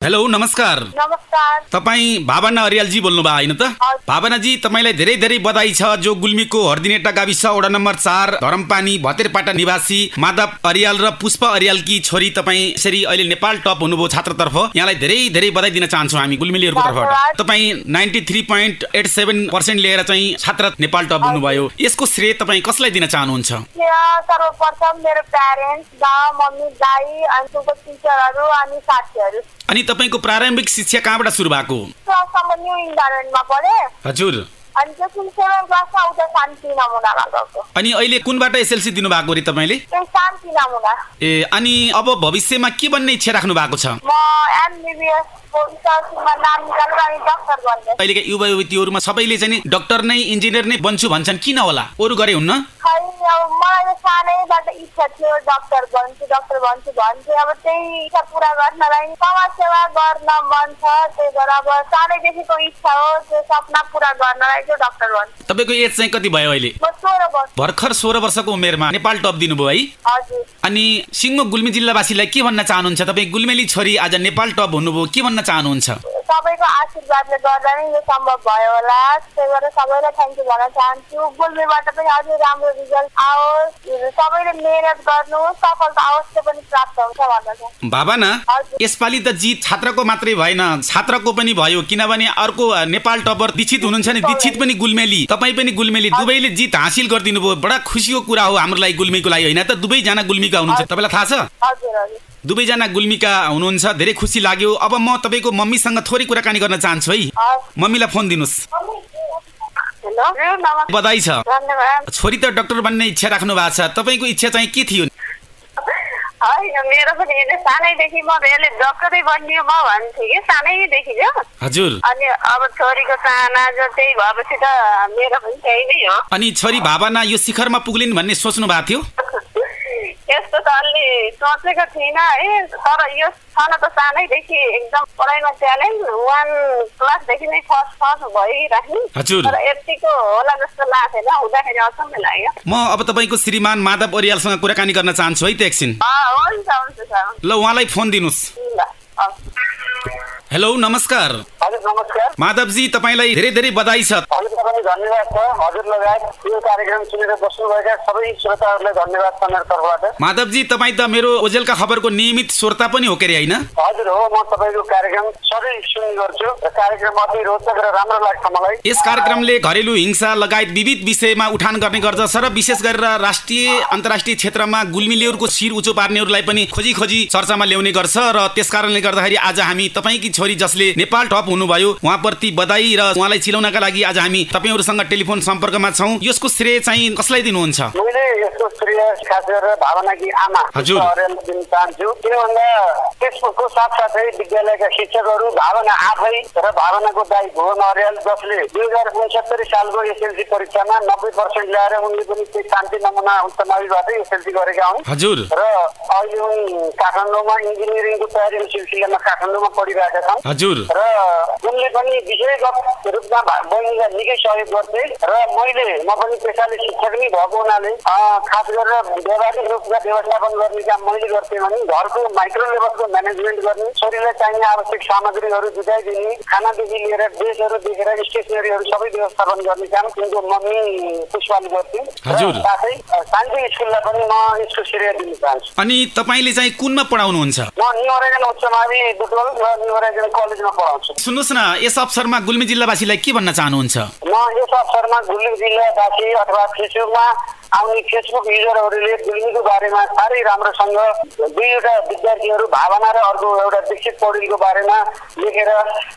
Hello नमस्कार। नमस्कार। तपाईँ भावना अरियालजी बोल्नुभयो होइन त। भावनाजी तपाईँलाई धेरै धेरै बधाई छ जो गुल्मीको हर्दिनेटा गाविस वडा नम्बर चार धरमपानी भतेरपाटा निवासी माधव अरियाल र पुष्प अरियालकी छोरी तपाईँ यसरी अहिले नेपाल टप हुनुभयो छात्रतर्फ। यहाँलाई धेरै धेरै बधाई दिन चाहन्छौँ हामी गुल्मेलीहरूको तर्फबाट। तपाईँ ninety three point eight seven percent लिएर चाहिँ छात्र नेपाल टप हुनुभयो। यसको श्रेय तपाईँ कसलाई दिन चाहनुहुन्छ? सर्वप्रथम मेरो प्यारेन्ट्स बाबा मम्मी दाई अनि टिचरहरू अनि साथीहरू। अनि तपाईँको प्रारम्भिक शिक्षा कहाँबाट सुरु भएको? हजुर। अनि अहिले कुनबाट एसएलसी दिनुभएको रे तपाईँले? ए अनि अब भविष्यमा के बन्ने इच्छा राख्नु भएको छ? अहिलेका युवा युवतीहरूमा सबैले चाहिँ डक्टर नै इन्जिनियर नै बन्छु भन्छन् किन होला? अरू गरे हुन्न? खै अब मलाई त सानैबाट इच्छा थियो डक्टर बन्छु डक्टर बन्छु भन्थेँ अब त्यही इच्छा पुरा गर्नलाई समाज सेवा गर्न मन छ त्यही भएर अब सानैदेखिको इच्छा हो त्यो सपना पुरा गर्नलाई चाहिँ डक्टर बन्छु तपाईँको एज चाहिँ कति भयो अहिले? भर्खर सोह्र वर्षको उमेरमा नेपाल टप दिनुभयो है? हजुर। अनि सिङ्गो गुल्मी जिल्लावासीलाई के भन्न चाहनुहुन्छ? तपाईँ गुल्मेली छोरी आज नेपाल टप हुनुभयो के भन्न चाहनुहुन्छ? सबैको आशीर्वादले गर्दा नै यो सम्भव भयो होला। त्यही भएर सबैलाई थ्याङ्क यू भन्न चाहन्छु। गुल्मीबाट पनि अझै राम्रो रिजल्ट आओस्। सबैले मेहनत गर्नु सफलता अवश्य पनि प्राप्त हुन्छ भन्न भावना। यसपालि त जित छात्रको मात्रै भएन। छात्रको पनि भयो किनभने अर्को नेपाल टपर दीक्षित हुनुहुन्छ नि। दीक्षित पनि गुल्मेली। तपाईँ पनि गुल्मेली। दुवैले जित हासिल गरिदिनु भयो बडा खुसीको कुरा हो हाम्रो लागि गुल्मीको लागि। होइन त? दुवैजना गुल्मीका हुनुहुन्छ। तपाईँलाई थाहा छ? हजुर हजुर। दुवैजना गुल्मीका हुनुहुन्छ धेरै खुसी लाग्यो। अब म तपाईँको मम्मीसँग थोरै कुराकानी गर्न चाहन्छु है। मम्मीलाई फोन दिनुहोस्। बधाई छ। छोरी त डक्टर बन्ने इच्छा राख्नु भएको छ। तपाईँको इच्छा चाहिँ के थियो? मेरो पनि सानैदेखि म यसले डक्टरै बनियो म भन्थेँ कि सानैदेखि हजुर। अनि अब छोरीको चाहना जो त्यही भएपछि त मेरो पनि त्यही नै हो। अनि छोरी भावना यो शिखरमा पुग्लिन् भन्ने सोच्नु भएको थियो? यस्तो त अलि सोचेको थिइनँ है। तर यो छन त सानैदेखि एकदम पढाइमा ट्यालेन्ट वान क्लासदेखि नै फर्स्ट फर्स्ट भइराख्ने हजुर। तर यतिको होला जस्तो लाग्थेन हुँदाखेरि अचम्मै लाग्यो। म अब तपाईँको श्रीमान माधव अरियालसँग कुराकानी गर्न चाहन्छु है त एकछिन अँ, हुन्छ हुन्छ सर ल उहाँलाई फोन दिनुहोस्। हेलो नमस्कार। हजुर नमस्कार। माधवजी तपाईँलाई धेरै धेरै बधाई छ। हजुर पनि धन्यवाद छ। हजुर लगायत यो कार्यक्रम सुनेर बस्नुभएका सबै श्रोताहरूलाई धन्यवाद छ मेरो तर्फबाट। माधवजी तपाईँ त मेरो ओजेलका खबरको नियमित श्रोता पनि हो के अरे होइन? हजुर हो म तपाईँको कार्यक्रम सधैँ सुन्ने गर्छु र कार्यक्रम अति रोचक र राम्रो लाग्छ मलाई। यस कार्यक्रमले घरेलु हिंसा लगायत विविध विषयमा उठान गर्ने गर्दछ र विशेष गरेर राष्ट्रिय अन्तर्राष्ट्रिय क्षेत्रमा गुल्मिलेहरूको शिर उचो पार्नेहरूलाई पनि खोजी खोजी चर्चामा ल्याउने गर्छ र त्यस कारणले गर्दाखेरि आज हामी तपाईँकी छोरी जसले नेपाल टप हुनुभयो उहाँप्रति बधाई र उहाँलाई चिलाउनका लागि आज हामी तपाईँहरूसँग टेलिफोन सम्पर्कमा छौँ। यसको श्रेय चाहिँ कसलाई दिनुहुन्छ? मैले यसको श्रेय खास गरेर भावनाकी आमा हजुर। दिन चाहन्छु किन भन्दा त्यसको साथसाथै विद्यालयका शिक्षकहरू भावना आफै र भावनाको दाई भुवन अर्याल जसले दुई हजार उनसत्तरी सालको एसएलसी परीक्षामा नब्बे पर्सेन्ट ल्याएर उनले पनि त्यही शान्ति नमुना उच्च माविबाटै एसएलसी गरेका हुन्। हजुर। र अहिले काठमाडौँमा इन्जिनियरिङको तयारीको सिलसिलामा काठमाडौँमा पढिरहेका छन् हजुर र उनले पनि विषयगत रूपमा बहिनीलाई निकै सहयोग गर्थे र मैले म पनि पेसाले शिक्षक नै भएको हुनाले खास गरेर व्यावहारिक रूपमा व्यवस्थापन गर्ने काम मैले गर्थेँ भने घरको माइक्रो लेभलको म्यानेजमेन्ट गर्ने छोरीलाई चाहिने आवश्यक सामग्रीहरू जुटाइदिने खानादेखि लिएर ड्रेसहरू देखेर स्टेसनरीहरू सबै व्यवस्थापन गर्ने काम उनको मम्मी पुष्पाले गर्थे हजुर। र साथै अँ, शान्ति स्कुललाई पनि म यसको श्रेय दिन चाहन्छु अनि तपाईँले चाहिँ कुनमा पढाउनुहुन्छ? सुन्नुहोस् न यस अवसरमा गुल्मी जिल्लावासीलाई के भन्न चाहनुहुन्छ? म यस अवसरमा गुल्मी जिल्लावासी अथवा आउने फेसबुक युजरहरूले गुल्मीको बारेमा साह्रै राम्रोसँग दुईवटा विद्यार्थीहरू भावना र अर्को एउटा दीक्षित पौडेलको बारेमा लेखेर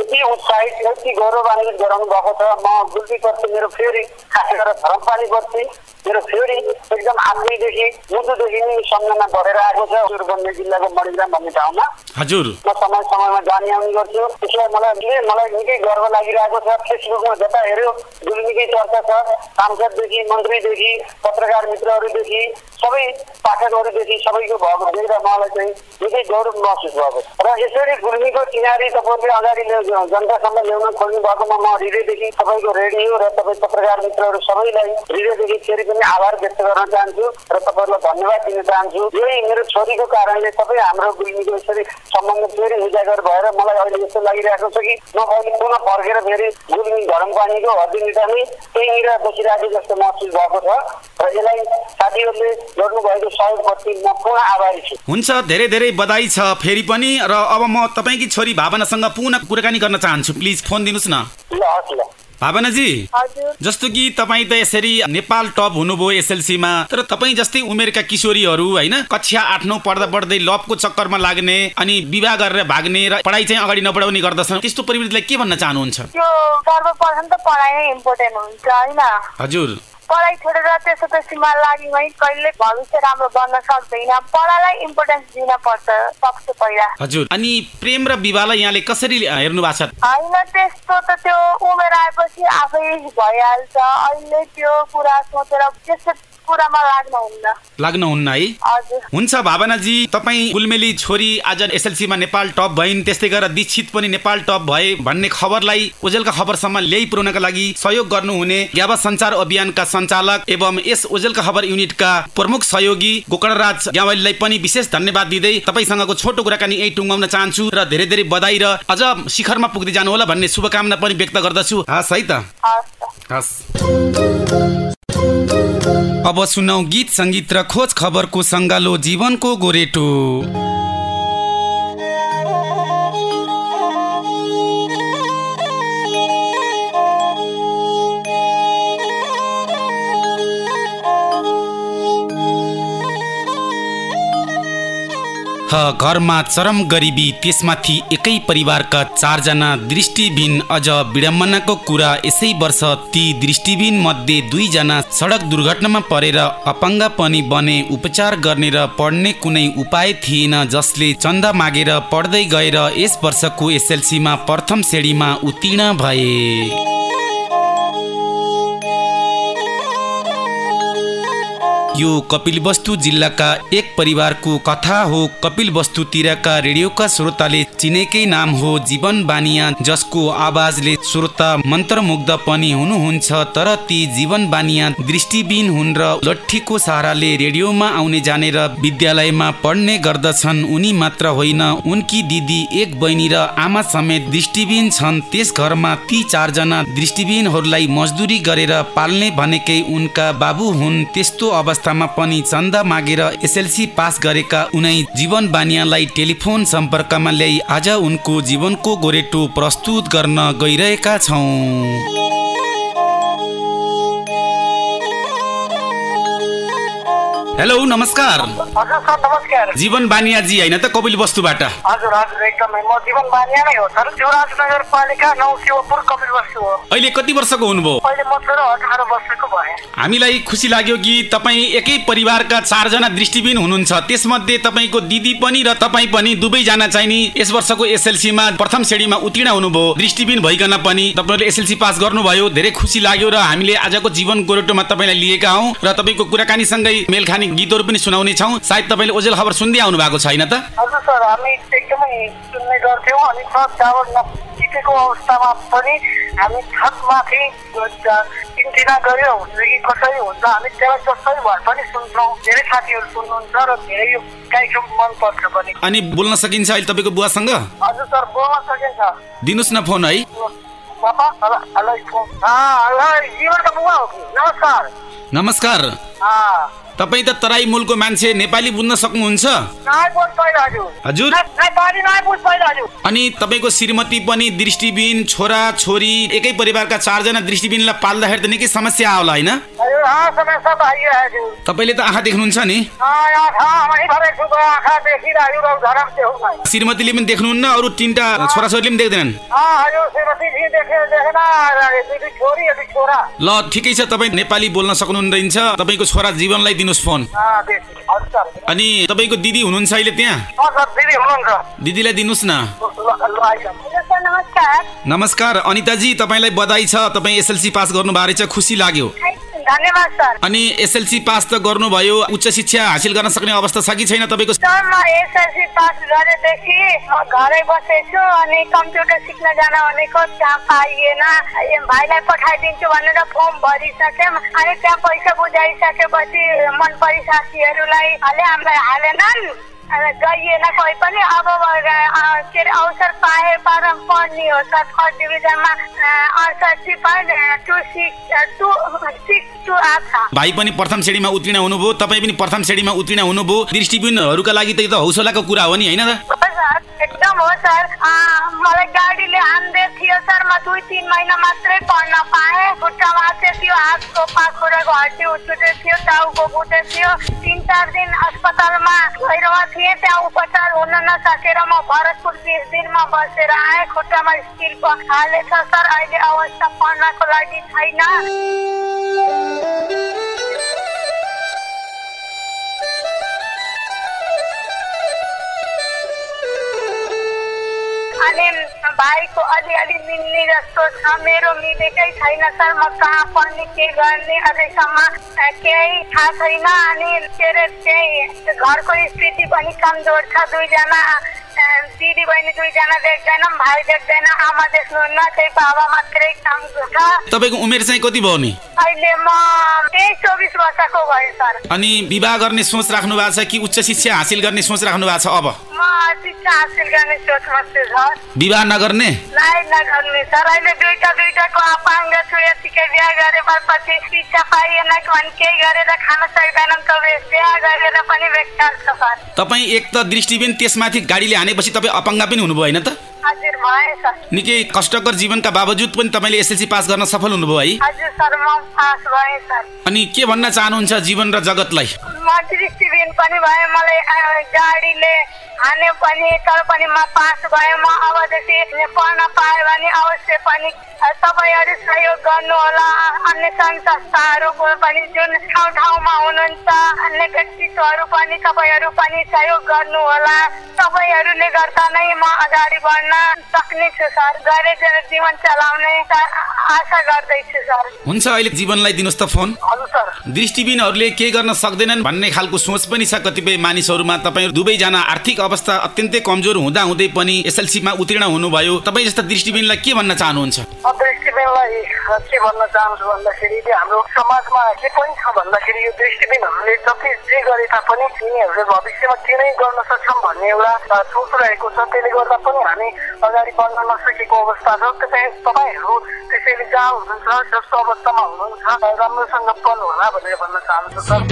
यति उत्साहित यति गौरवान्वित गराउनु भएको छ। म गुल्मीप्रति मेरो फेरि खास गरेर धरमपानीप्रति मेरो फेरि एकदम आत्मीदेखि मुटुदेखि नै सम्झना बढेर आएको छ। सुरबन्दी जिल्लाको मणिग्राम भन्ने ठाउँमा। हजुर। म समय समयमा जाने आउने गर्छु। त्यसलाई मलाई मलाई निकै गर्व लागिरहेको छ। फेसबुकमा जता हेऱ्यो गुल्मीकै चर्चा छ सांसददेखि मन्त्रीदेखि पत्रकार मित्रहरूदेखि सबै पाठकहरूदेखि सबैको भएको देख्दा मलाई चाहिँ निकै गौरव महसुस भएको र यसरी गुल्मीको किनारी तपाईँले अगाडि जनतासम्म ल्याउन खोज्नु भएकोमा म हृदयदेखि तपाईँको रेडियो र तपाईँ पत्रकार मित्रहरू सबैलाई हृदयदेखि फेरि पनि आभार व्यक्त गर्न चाहन्छु र तपाईँहरूलाई धन्यवाद दिन चाहन्छु। यही मेरो छोरीको कारणले तपाईँ हाम्रो गुल्मीको यसरी सम्बन्ध फेरि उजागर भएर मलाई अहिले यस्तो लागिरहेको छ कि म अहिले पुनः फर्केर फेरि गुल्मी धरमपानीको हर्दिनिटामै त्यहीँनिर बसिरहेको जस्तो महसुस भएको छ र यसलाई साथीहरूले गर्नुभएको सहयोगप्रति म पुनः आभारी छु। हुन्छ धेरै धेरै बधाई छ फेरि पनि र अब म तपाईँकी छोरी भावनासँग पुनः कुराकानी गर्न चाहन्छु। प्लिज फोन दिनुहोस् न। ल हस् ल। भावनाजी जस्तो कि तपाईँ त यसरी नेपाल टप हुनुभयो एसएलसीमा तर तपाईँ जस्तै उमेरका किशोरीहरू होइन कक्षा आठ नौ पढ्दा पढ्दै लभको चक्करमा लाग्ने अनि विवाह गरेर भाग्ने र पढाइ चाहिँ अगाडि नबढाउने गर्दछन् त्यस्तो प्रवृत्तिलाई के भन्न चाहनुहुन्छ? हजुर। पढाइ छोडेर त्यसो त्यसमा लाग्यौँ है कहिले भविष्य राम्रो बन्न सक्दैन। पढाइलाई इम्पोर्टेन्स दिन पर्छ सबसे पहिला। हजुर। अनि प्रेम र विवाहलाई यहाँले कसरी हेर्नु भएको छ? होइन त्यस्तो त त्यो उमेर आएपछि आफै भइहाल्छ। अहिले त्यो कुरा सोचेर त्यस्तो लाग्नुहुन्न है? हुन्छ भावनाजी तपाईँ गुलमेली छोरी आज एसएलसीमा नेपाल टप भइन् त्यस्तै गरेर दीक्षित पनि नेपाल टप भए भन्ने खबरलाई ओजेलका खबरसम्म ल्याइ पुर्याउनका लागि सहयोग गर्नुहुने ग्याबा सञ्चार अभियानका सञ्चालक एवं यस ओजेलका खबर युनिटका प्रमुख सहयोगी गोकर्णराज ग्यावालीलाई पनि विशेष धन्यवाद दिँदै तपाईँसँगको छोटो कुराकानी यही टुङ्गाउन चाहन्छु र धेरै धेरै बधाई र अझ शिखरमा पुग्दै जानु होला भन्ने शुभकामना पनि व्यक्त गर्दछु। हस् है त। हस् त। हस्। अब सुनौ गीत सङ्गीत र खोज खबरको सङ्गालो जीवनको गोरेटो। ह घरमा चरम गरिबी त्यसमाथि एकै परिवारका चारजना दृष्टिबिन अझ विडम्बनाको कुरा यसै वर्ष ती दृष्टिबिन मध्ये दुईजना सडक दुर्घटनामा परेर अपाङ्ग पनि बने उपचार गर्ने र पढ्ने कुनै उपाय थिएन जसले चन्दा मागेर पढ्दै गएर यस वर्षको एसएलसीमा प्रथम श्रेणीमा उत्तीर्ण भए। यो कपिलवस्तु जिल्लाका एक परिवारको कथा हो। कपिलवस्तुतिरका रेडियोका श्रोताले चिनेकै नाम हो जीवन बानिया जसको आवाजले श्रोता मन्त्रमुग्ध पनि हुनुहुन्छ। तर ती जीवन बानिया दृष्टिबिन हुन् र लट्ठीको सहाराले रेडियोमा आउने जाने र विद्यालयमा पढ्ने गर्दछन्। उनी मात्र होइन उनकी दिदी एक बहिनी र आमा समेत दृष्टिबिन छन्। त्यस घरमा ती चारजना दृष्टिबिनहरूलाई मजदुरी गरेर पाल्ने भनेकै उनका बाबु हुन्। त्यस्तो अवस्थामा पनि चन्दा मागेर एसएलसी पास गरेका उनै जीवन बानियालाई टेलिफोन सम्पर्कमा ल्याई आज उनको जीवनको गोरेटो प्रस्तुत गर्न गइरहेका छौँ। हेलो नमस्कार। सर नमस्कार। जीवन बानियाजी होइन त कपिल वस्तुबाट? हजुर हजुर एकदमै। म जीवन बानिया नै हो सर। शिवराज नगरपालिका नौ शिवपुर कपिल हो। अहिले कति वर्षको हुनुभयो? अहिले म तेह्र अठार वर्षको हामीलाई खुसी लाग्यो कि तपाईँ एकै परिवारका चारजना दृष्टिबिन हुनुहुन्छ? त्यसमध्ये तपाईँको दिदी पनि र तपाईँ पनि दुवैजना चाहिँ नि यस वर्षको एसएलसीमा प्रथम श्रेणीमा उत्तीर्ण हुनुभयो। दृष्टिबिन भइकन पनि तपाईँले एसएलसी पास गर्नुभयो। धेरै खुसी लाग्यो र हामीले आजको जीवन गोरेटोमा तपाईँलाई लिएका हौँ र तपाईँको कुराकानीसँगै मेल खाने गीतहरू पनि सुनाउने छौँ। सायद तपाईँले ओजेल खबर सुन्दै आउनु भएको छैन त? हजुर सर हामी एकदमै सुन्ने गर्थ्यौँ अनि अवस्थामा पनि हामी इन्टिना गऱ्यो हुन्छ कि कसरी हुन्छ हामी त्यसलाई जसरी भए पनि सुन्छौँ धेरै साथीहरू सुन्नुहुन्छ र धेरै यो कार्यक्रम मनपर्छ पनि अनि बोल्न सकिन्छ अहिले तपाईँको बुवासँग हजुर सर बोल्न सकिन्छ दिनुहोस् न फोन है नमस्कार नमस्कार तपाईँ त तराई मूलको मान्छे नेपाली बुझ्न सक्नुहुन्छ? हजुर। अनि तपाईँको श्रीमती पनि दृष्टिबिन छोरा छोरी एकै परिवारका चारजना दृष्टिबिनलाई पाल्दाखेरि त निकै समस्या होला होइन? तपाईँले त आँखा देख्नुहुन्छ नि? श्रीमतीले पनि देख्नुहुन्न अरू तिनवटा छोराछोरीले पनि देख्दैनन्। ल ठिकै छ तपाईँ नेपाली बोल्न सक्नुहुन्न रहेछ तपाईँको छोरा जीवनलाई दिनुहोस् फोन। अनि तपाईँको दिदी हुनुहुन्छ अहिले त्यहाँ? अँ सर दिदी हुनुहुन्छ। दिदीलाई दिनुहोस् न। नमस्कार। अनिताजी तपाईँलाई बधाई छ। तपाईँ एसएलसी पास गर्नुभएको रहेछ। खुसी लाग्यो। धन्यवाद सर। अनि एसएलसी पास त गर्नुभयो उच्च शिक्षा हासिल गर्न सक्ने अवस्था छ कि छैन तपाईँको? सर म एसएलसी पास गरेदेखि म घरै बसेछु अनि कम्प्युटर सिक्न जान भनेको त्यहाँ पाइएन भाइलाई पठाइदिन्छु भनेर फर्म भरिसक्यौँ अनि त्यहाँ पैसा बुझाइसकेपछि मन परी साथीहरूलाई हाले हामीलाई हालेनन्। अनि गइएन कोही पनि अब के अरे अवसर पाए पर पढ्ने हो। सर फर्स्ट डिभिजनमा अडसठी point two six two six two आएको छ भाइ पनि प्रथम श्रेणीमा उत्तीर्ण हुनुभयो तपाईँ पनि प्रथम श्रेणीमा उत्तीर्ण हुनुभयो। दृष्टिबिनहरूका लागि त यो त हौसलाको कुरा हो नि होइन एकदम हो सर। मलाई गाडीले हान्दै थियो सर म दुई तिन महिना मात्रै पढ्न पाएँ खुट्टामा थियो हातको पाखुराको हड्डी उठुँदै थियो टाउको बुझ्दै थियो तिन चार दिन अस्पतालमा गइरहेको थिएँ त्यहाँ उपचार हुन नसकेर म भरतपुर बिस दिनमा बसेर आएँ खुट्टामा स्टिल हालेछ सर अहिले अवस्था पढ्नको लागि छैन अनि भाइको अलिअलि मिल्ने जस्तो छ। मेरो मिलेकै छैन सर म कहाँ पढ्ने के गर्ने? अझैसम्म केही थाहा छैन अनि के अरे त्यही घरको स्थिति पनि कमजोर छ। दुईजना दिदी बहिनी दुईजना देख्दैनौँ भाइ देख्दैन आमा देख्नुहुन्न त्यही बाबा मात्रै काम छ। तपाईँको उमेर चाहिँ कति भयो नि? अहिले म चौबिस वर्षको भएँ सर। अनि विवाह गर्ने सोच राख्नु भएको छ कि उच्च शिक्षा हासिल गर्ने सोच राख्नु भएको छ अब? म शिक्षा हासिल गर्ने सोचमा छु सर। विवाह नगर्ने? नाइ नगर्ने सर। अहिले दुईटा दुईटाको अपाङ्ग छु। यतिकै बिहा गरेपछि शिक्षा पाइएन भने केही गरेर खान सक्दैनन् तपाईँ बिहा गरेर पनि बेकार छ सर। तपाईँ एक त दृष्टिबिन त्यसमाथि गाडीले हानेपछि तपाईँ अपाङ्ग पनि हुनुभयो होइन त? निकै कष्टकर जीवनका बावजुद पनि तपाईँले एसएलसी पास गर्न सफल हुनुभयो है। अनि के भन्न चाहनुहुन्छ जीवन र जगतलाई? पनि भएँ मलाई गाडीले हाने पनि तर पनि म पास भएँ म अबदेखि पढ्न पाएँ भने अवश्य पनि तपाईँहरू सहयोग गर्नुहोला। अन्य सङ्घ संस्थाहरूको पनि जुन ठाउँ ठाउँमा हुनुहुन्छ अन्य व्यक्तित्वहरू पनि तपाईँहरू पनि सहयोग गर्नुहोला। तपाईँहरूले गर्दा नै म अगाडि बढ्न सक्ने छु सर। गरेर जीवन चलाउने आशा गर्दैछु सर। हुन्छ अहिले जीवनलाई दिनुहोस् त फोन। हजुर सर। दृष्टिबिनहरूले के गर्न सक्दैनन् भन्ने खालको सोच पनि छ कतिपय मानिसहरूमा। तपाईँ दुवैजना आर्थिक अवस्था अत्यन्तै कमजोर हुँदा हुँदै पनि एसएलसीमा उत्तीर्ण हुनुभयो। तपाईँ जस्ता दृष्टिबिनलाई के भन्न चाहनुहुन्छ? दृष्टिबिनलाई के भन्न चाहन्छु भन्दाखेरि हाम्रो समाजमा के पनि छ भन्दाखेरि यो दृष्टिबिनहरूले जति जे गरे तापनि तिनीहरूले भविष्यमा के नै गर्न सक्छौँ भन्ने एउटा सोच रहेको छ। त्यसले गर्दा पनि हामी अगाडि बढ्न नसकेको अवस्था छ। तपाईँ तपाईँहरू त्यसैले जहाँ हुनुहुन्छ जस्तो अवस्थामा हुनुहुन्छ राम्रोसँग पढ्नु होला भनेर भन्न चाहन्छु सर।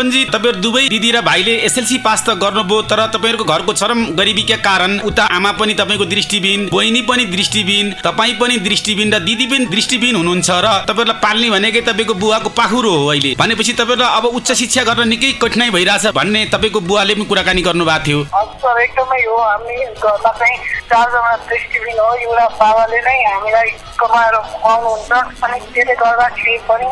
जीवनजी तपाईँहरू दुवै दिदी र भाइले एसएलसी पास त गर्नुभयो तर तपाईँहरूको घरको चरम गरिबीका कारण उता आमा पनि तपाईँको दृष्टिबिन बहिनी पनि दृष्टिबिन तपाईँ पनि दृष्टिबिन र दिदी पनि दृष्टिबिन हुनुहुन्छ र तपाईँहरूलाई पाल्ने भनेकै तपाईँको बुवाको पाखुरो हो अहिले। भनेपछि तपाईँहरूलाई अब उच्च शिक्षा गर्न निकै कठिनाइ भइरहेछ भन्ने तपाईँको बुवाले पनि कुराकानी गर्नुभएको थियो। चारजना दृष्टिबिन हो एउटा बाबाले नै हामीलाई कमाएर खुवाउनुहुन्छ अनि त्यसले गर्दाखेरि पनि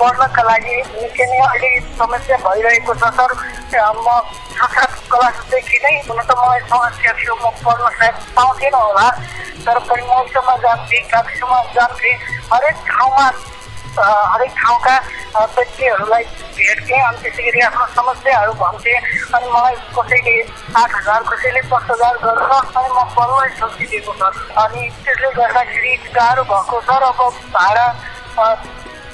पढ्नका लागि निकै नै अहिले समस्या भइरहेको छ सर। म छ क्लासदेखि नै हुन त मलाई समस्या थियो म पढ्न सायद पाउँथेन होला। तर पनि मौसममा जान्थेँ गाविसमा जान्थेँ। हरेक ठाउँमा हरेक ठाउँका व्यक्तिहरूलाई भेट्थेँ अनि त्यसै गरी आफ्नो समस्याहरू भन्थेँ अनि मलाई कसैले आठ हजार कसैले दस हजार गर्छ अनि म पढ्नै सकिदिएको छ। अनि त्यसले गर्दाखेरि गाह्रो भएको छ र अब भाडा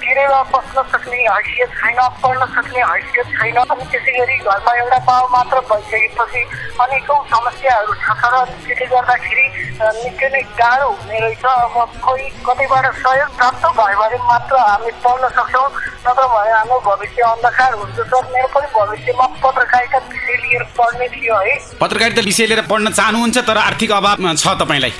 अ, तिरेर बस्न सक्ने हैसियत छैन पढ्न सक्ने हैसियत छैन। अनि त्यसै गरी घरमा एउटा बाउ मात्र भइसकेपछि अनेकौँ समस्याहरू छ तर त्यसले गर्दाखेरि निकै नै गाह्रो हुने रहेछ। अब कोही कतैबाट सहयोग प्राप्त भयो भने मात्र हामी पढ्न सक्छौँ नत्र भने हाम्रो भविष्य अन्धकार हुन्छ। सर मेरो पनि भविष्यमा पत्रकारिता विषय लिएर पढ्ने थियो है। पत्रकारिता विषय लिएर पढ्न चाहनुहुन्छ तर आर्थिक अभाव छ तपाईँलाई?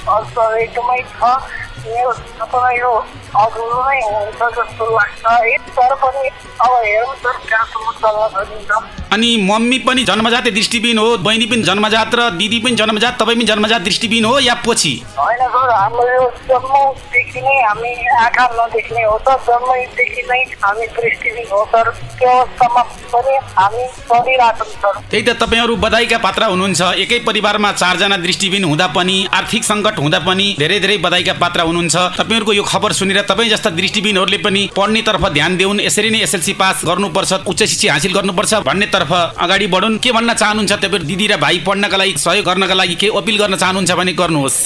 एकदमै छ। मेरो तपाईँ यो अधुरो हुन्छ जस्तो लाग्छ है तर पनि अब हेरौँ सर कहाँसम्म चल्न सकिन्छ अनि मम्मी पनि जन्मजात दृष्टिबिन हो बहिनी पनि जन्मजात र दिदी पनि जन्मजात तपाईँ पनि जन्मजात दृष्टिबिन हो या पछि? होइन सर हाम्रो यो जन्मदेखि नै हामी आँखा नदेख्ने हो सर जन्मदेखि नै हामी दृष्टिबिन हो सर त्यो अवस्थामा पनि हामी पढिरहेछौँ सर। त्यही त तपाईँहरू बधाईका पात्र हुनुहुन्छ एकै परिवारमा चारजना दृष्टिबिन हुँदा पनि आर्थिक सङ्कट हुँदा पनि धेरै धेरै बधाईका पात्र हुनुहुन्छ। तपाईँहरूको यो खबर सुनेर तपाईँ जस्ता दृष्टिबिनहरूले पनि पढ्नेतर्फ ध्यान देऊन् यसरी नै एसएलसी पास गर्नुपर्छ उच्च शिक्षा हासिल गर्नुपर्छ भन्नेतर्फ अगाडि बढुन्। के भन्न चाहनुहुन्छ तपाईँहरू दिदी र भाइ पढ्नका लागि सहयोग गर्नका लागि के अपिल गर्न चाहनुहुन्छ भने गर्नुहोस्।